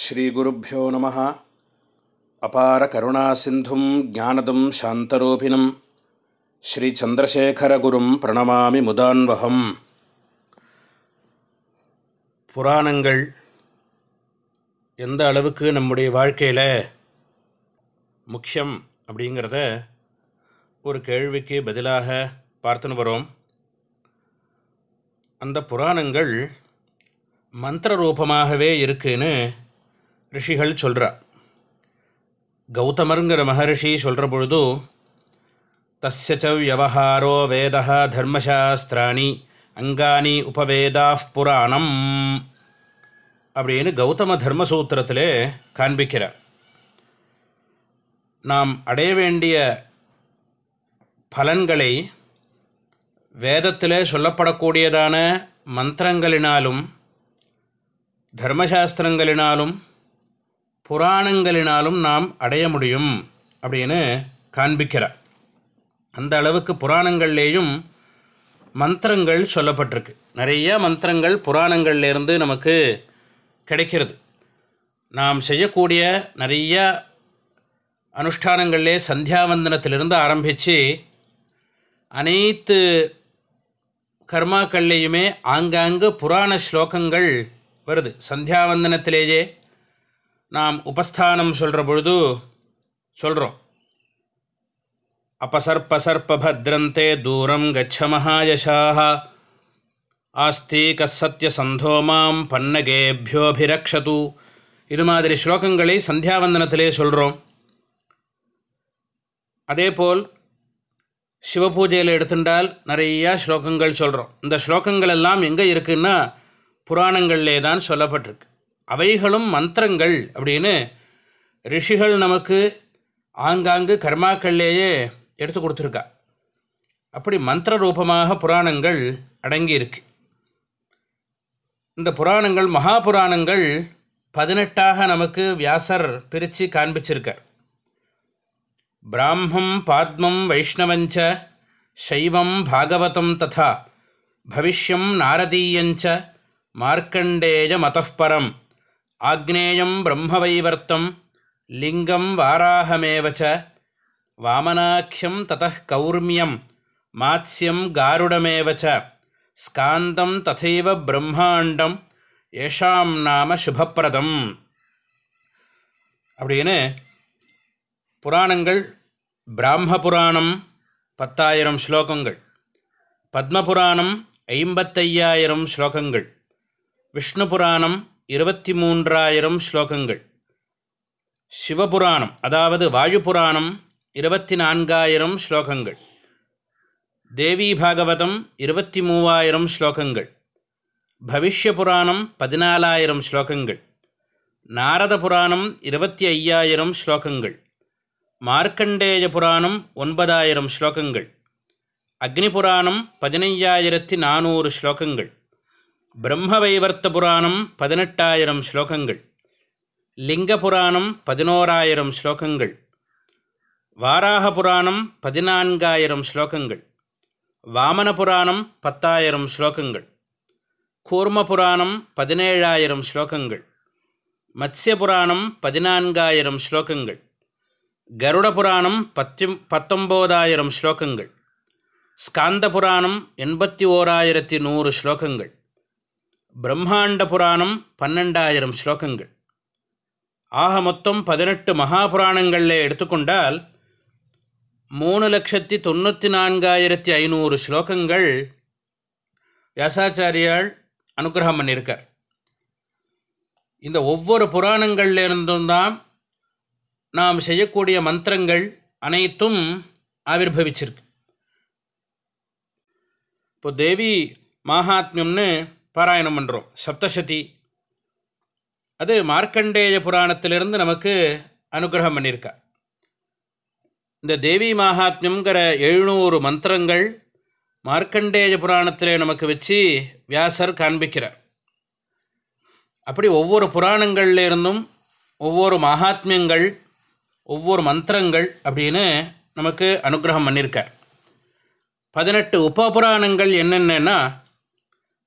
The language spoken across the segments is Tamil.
ஸ்ரீகுருப்போ நம. அபார கருணா சிந்தும் ஜானதம் சாந்தரூபிணம். ஸ்ரீச்சந்திரசேகரகுரும் பிரணமாமி முதான்வகம். புராணங்கள் எந்த அளவுக்கு நம்முடைய வாழ்க்கையில் முக்கியம் அப்படிங்கிறத ஒரு கேள்விக்கு பதிலாக பார்த்துன்னு வரோம். அந்த புராணங்கள் மந்திர ரூபமாகவே இருக்குன்னு ரிஷிகள் சொல்கிறா கௌதமருங்கிற மகரிஷி சொல்கிற பொழுது தஸ்ய வியவஹாரோ வேத தர்மசாஸ்திராணி அங்கானி உபவேதா புராணம் அப்படின்னு கௌதம தர்மசூத்திரத்திலே காண்பிக்கிறார் நாம் அடைய வேண்டிய பலன்களை வேதத்தில் சொல்லப்படக்கூடியதான மந்திரங்களினாலும் தர்மசாஸ்திரங்களினாலும் புராணங்களினாலும் நாம் அடைய முடியும் அப்படின்னு காண்பிக்கிறார் அந்த அளவுக்கு புராணங்கள்லேயும் மந்திரங்கள் சொல்லப்பட்டிருக்கு. நிறைய மந்திரங்கள் புராணங்கள்லேருந்து நமக்கு கிடைக்கிறது. நாம் செய்யக்கூடிய நிறைய அனுஷ்டானங்களிலே சந்தியாவந்தனத்திலிருந்து ஆரம்பித்து அனைத்து கர்மாக்கள்லேயுமே ஆங்காங்கு புராண ஸ்லோகங்கள் வருது. சந்தியாவந்தனத்திலேயே நாம் உபஸ்தானம் சொல்கிற பொழுது சொல்கிறோம் அபசர்பசர்பத்ரந்தே தூரம் கச்ச மகாயசாக ஆஸ்தி கசத்திய சந்தோமாம் பன்னகேபியோபிரக்ஷது இது மாதிரி ஸ்லோகங்களை சந்தியாவந்தனத்திலே சொல்கிறோம் அதேபோல் சிவபூஜையில் எடுத்துட்டால் நிறையா ஸ்லோகங்கள் சொல்கிறோம் இந்த ஸ்லோகங்கள் எல்லாம் எங்கே இருக்குன்னா புராணங்களிலே தான் சொல்லப்பட்டிருக்கு. அவைகளும் மந்திரங்கள் அப்படின்னு ரிஷிகள் நமக்கு ஆங்காங்கு கர்மாக்கள்லேயே எடுத்து கொடுத்துருக்கா. அப்படி மந்திர ரூபமாக புராணங்கள் அடங்கியிருக்கு. இந்த புராணங்கள் மகா புராணங்கள் பதினெட்டாக நமக்கு வியாசர் பிரித்து காண்பிச்சிருக்கார். பிராமம் பாத்மம் வைஷ்ணவஞ்ச சைவம் பாகவதம் ததா பவிஷ்யம் நாரதீயஞ்ச மார்க்கண்டேய மதப்பரம் ஆக்னேயம் பிரம்மவைவர்த்தம் லிங்கம் வாராகமேவச்ச வாமனாக்கியம் தத கௌர்மியம் மாத்ஸ்யம் காருடமேவச்ச ஸ்காந்தம் ததைவ பிரம்மாண்டம் ஏஷாம் நாம சுபப்பிரதம். அப்படின்னு புராணங்கள் பிராம புராணம் பத்தாயிரம் ஸ்லோகங்கள் பத்மபுராணம் ஐம்பத்தையாயிரம் ஸ்லோகங்கள் விஷ்ணு புராணம் இருபத்தி மூன்றாயிரம் ஸ்லோகங்கள். சிவபுராணம் அதாவது வாயுபுராணம் இருபத்தி நான்காயிரம் ஸ்லோகங்கள். தேவி பாகவதம் இருபத்தி மூவாயிரம் ஸ்லோகங்கள். பவிஷ்ய புராணம் பதினாலாயிரம் ஸ்லோகங்கள். நாரத புராணம் இருபத்தி ஐயாயிரம் ஸ்லோகங்கள். மார்க்கண்டேய புராணம் ஒன்பதாயிரம் ஸ்லோகங்கள். அக்னி புராணம் பதினைஞ்சாயிரத்தி நானூறு ஸ்லோகங்கள். பிரம்மவைவர்த்த புராணம் பதினெட்டாயிரம் ஸ்லோகங்கள். லிங்க புராணம் பதினோராயிரம் ஸ்லோகங்கள். வாராக புராணம் பதினான்காயிரம் ஸ்லோகங்கள். வாமன புராணம் பத்தாயிரம் ஸ்லோகங்கள். கூர்ம புராணம் பதினேழாயிரம் ஸ்லோகங்கள். மத்ய புராணம் பதினான்காயிரம் ஸ்லோகங்கள். கருட புராணம் பத்தி பத்தொம்போதாயிரம் ஸ்லோகங்கள். ஸ்காந்த புராணம் எண்பத்தி ஓராயிரத்தி நூறு ஸ்லோகங்கள். பிரம்மாண்ட புராணம் பன்னெண்டாயிரம் ஸ்லோகங்கள். ஆக மொத்தம் பதினெட்டு மகாபுராணங்களில் எடுத்துக்கொண்டால் மூணு லட்சத்தி தொண்ணூற்றி நான்காயிரத்தி ஐநூறு ஸ்லோகங்கள் வியாசாச்சாரியால் அனுகிரகம் பண்ணியிருக்கார். இந்த ஒவ்வொரு புராணங்கள்லேருந்தும் தான் நாம் செய்யக்கூடிய மந்திரங்கள் அனைத்தும் ஆவிர்வவிச்சிருக்கு. இப்போ தேவி மாகாத்மியம்னு பாராயணம் பண்ணுறோம் சப்தசதி. அது மார்க்கண்டேய புராணத்திலிருந்து நமக்கு அனுகிரகம் பண்ணியிருக்கா. இந்த தேவி மகாத்மியங்கிற எழுநூறு மந்திரங்கள் மார்க்கண்டேய புராணத்திலே நமக்கு வச்சு வியாசர் காண்பிக்கிறார். அப்படி ஒவ்வொரு புராணங்கள்லேருந்தும் ஒவ்வொரு மகாத்மியங்கள் ஒவ்வொரு மந்திரங்கள் அப்படின்னு நமக்கு அனுகிரகம் பண்ணியிருக்கார். பதினெட்டு உபபுராணங்கள் என்னென்னா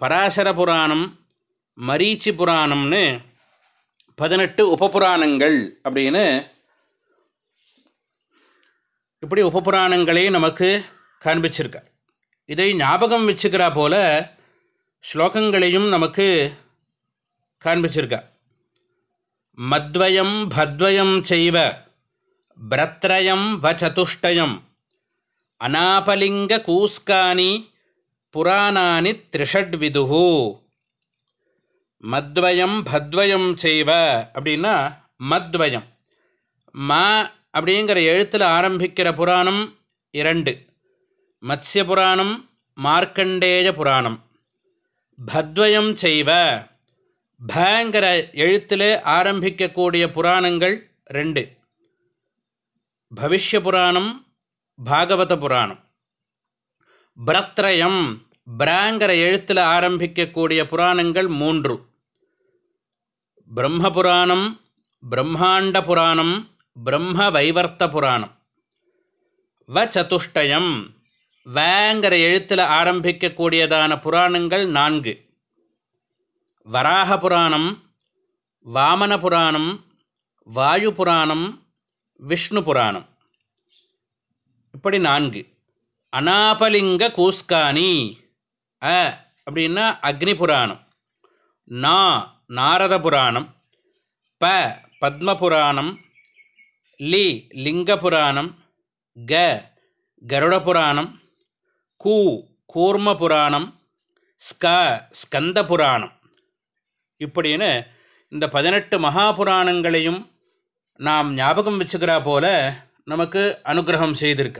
பராசர புராணம் மரீச்சி புராணம்னு பதினெட்டு உபபுராணங்கள் அப்படின்னு இப்படி உபபுராணங்களையும் நமக்கு காண்பிச்சிருக்கார். இதை ஞாபகம் வச்சுக்கிறா போல ஸ்லோகங்களையும் நமக்கு காண்பிச்சிருக்கா மத்வயம் பத்வயம் செய்வ பிரத்ரயம் வ சதுஷ்டயம் அநாபலிங்க கூஸ்கானி புராணானி த்ரிஷட்விதுஹு மத்வயம் பத்வயம் செய்வ அப்படின்னா மத்வயம். மா அப்படிங்கிற எழுத்தில் ஆரம்பிக்கிற புராணம் இரண்டு. மத்ய புராணம் மார்க்கண்டேய புராணம். பத்வயம் செய்வ. பங்கிற எழுத்தில் ஆரம்பிக்கக்கூடிய புராணங்கள் ரெண்டு. பவிஷ்ய புராணம் பாகவத புராணம். பிரத்ரயம் பிராங்கிற எழுத்தில் ஆரம்பிக்கக்கூடிய புராணங்கள் மூன்று. பிரம்ம புராணம் பிரம்மாண்ட புராணம் பிரம்ம வைவர்த்த புராணம். வ சதுஷ்டயம் வேங்கிற எழுத்தில் ஆரம்பிக்கக்கூடியதான புராணங்கள் நான்கு. வராக புராணம் வாமன புராணம் வாயு புராணம் விஷ்ணு புராணம் இப்படி நான்கு. அனாபலிங்க கூஸ்கானி. அ அப்படின்னா அக்னி புராணம். நா நாரத புராணம். ப பத்ம புராணம். லி லிங்க புராணம். க கருட புராணம். கூ கூர்ம புராணம். ஸ்க ஸ்கந்த புராணம். இப்படின்னு இந்த பதினெட்டு மகாபுராணங்களையும் நாம் ஞாபகம் வச்சுக்கிறா போல நமக்கு அனுகிரகம் செய்திருக்க.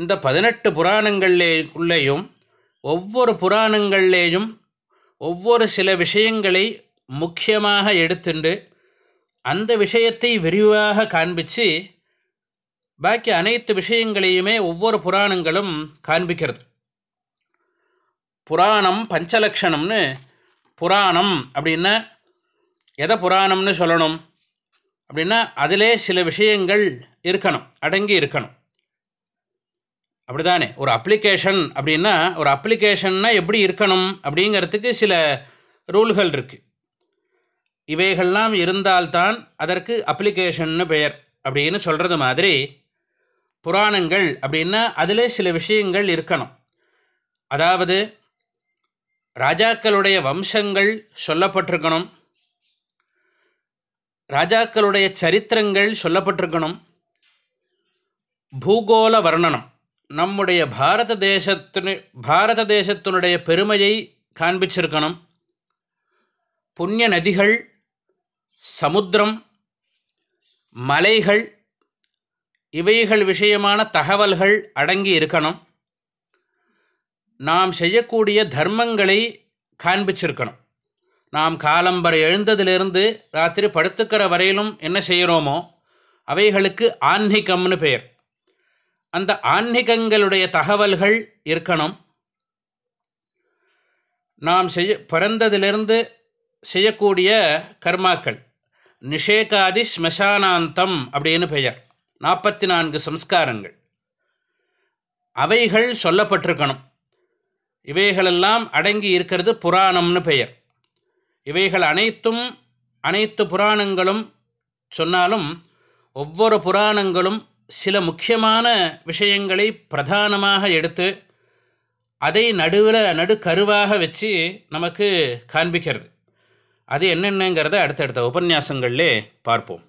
இந்த பதினெட்டு புராணங்கள்லே உள்ளேயும் ஒவ்வொரு புராணங்கள்லேயும் ஒவ்வொரு சில விஷயங்களை முக்கியமாக எடுத்துண்டு அந்த விஷயத்தை விரிவாக காண்பித்து பாக்கி அனைத்து விஷயங்களையுமே ஒவ்வொரு புராணங்களும் காண்பிக்கிறது. புராணம் பஞ்சலக்ஷணம்னு புராணம் அப்படின்னா எதை புராணம்னு சொல்லணும்? அப்படின்னா அதிலே சில விஷயங்கள் இருக்கணும் அடங்கி இருக்கணும். அப்படிதானே? ஒரு அப்ளிகேஷன் அப்படின்னா ஒரு அப்ளிகேஷன்னா எப்படி இருக்கணும் அப்படிங்கிறதுக்கு சில ரூல்கள் இருக்குது இவைகள்லாம் இருந்தால்தான் அதற்கு அப்ளிகேஷன்னு பெயர் அப்படின்னு சொல்கிறது மாதிரி புராணங்கள் அப்படின்னா அதிலே சில விஷயங்கள் இருக்கணும். அதாவது ராஜாக்களுடைய வம்சங்கள் சொல்லப்பட்டிருக்கணும். ராஜாக்களுடைய சரித்திரங்கள் சொல்லப்பட்டிருக்கணும். பூகோள வர்ணனம். நம்முடைய பாரத தேசத்தினு பாரத தேசத்தினுடைய பெருமையை காண்பிச்சிருக்கணும். புண்ணிய நதிகள் சமுத்திரம் மலைகள் இவைகள் விஷயமான தகவல்கள் அடங்கி இருக்கணும். நாம் செய்யக்கூடிய தர்மங்களை காண்பிச்சிருக்கணும். நாம் காலம்பரை எழுந்ததிலிருந்து ராத்திரி படுத்துக்கிற வரையிலும் என்ன செய்கிறோமோ அவைகளுக்கு ஆன்மீகம்னு பெயர். அந்த ஆன்மீகங்களுடைய தகவல்கள் இருக்கணும். நாம் செய்ய பிறந்ததிலிருந்து செய்யக்கூடிய கர்மாக்கள். நிஷேகாதி ஸ்மசானாந்தம் அப்படின்னு பெயர். நாற்பத்தி நான்கு சம்ஸ்காரங்கள். அவைகள் சொல்லப்பட்டிருக்கணும். இவைகளெல்லாம் அடங்கி இருக்கிறது புராணம்னு பெயர். இவைகள் அனைத்தும் அனைத்து புராணங்களும் சொன்னாலும் ஒவ்வொரு புராணங்களும் சில முக்கியமான விஷயங்களை பிரதானமாக எடுத்து அதை நடுவில் நடுக்கருவாக வச்சு நமக்கு காண்பிக்கிறது. அது என்னென்னங்கிறத அடுத்தடுத்த உபன்யாசங்கள்லே பார்ப்போம்.